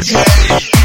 DJ.